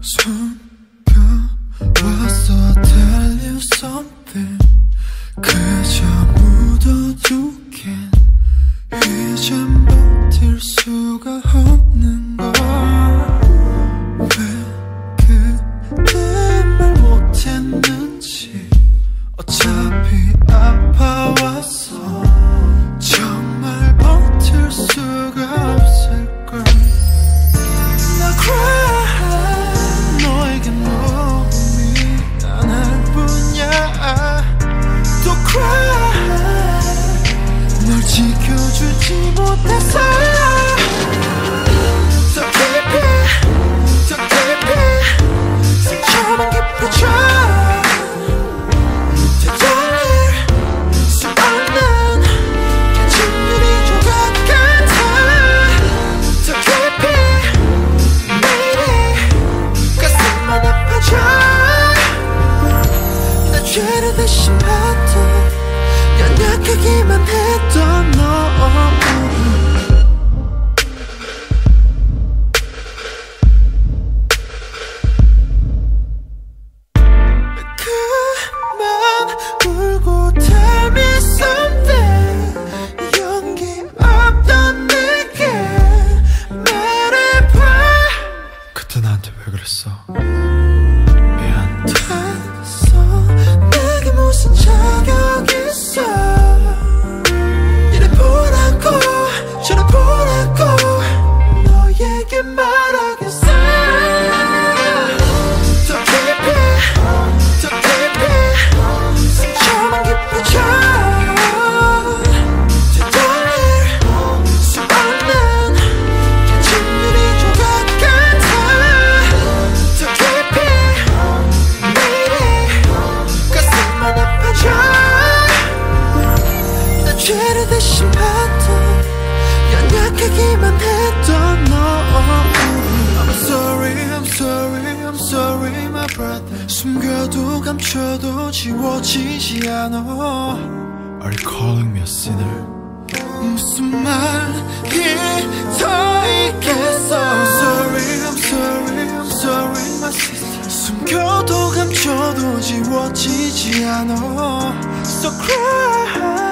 숨겨왔어. Tell 그저 묻어두긴 이젠 버틸 수가 없는 걸왜 그때 말 못했는지. 어차피 아파 주지 못해서. 더 깊이 더 깊이 같아 더 깊이 매일이 가슴만 아파져 나 죄를 대신 연약하기만 그랬어 숨겨도 감춰도 지워지지 않아 Are you calling me a sinner? 무슨 말이 더 있겠어 I'm sorry I'm sorry I'm sorry my sister 숨겨도 감춰도 지워지지 않아 So cry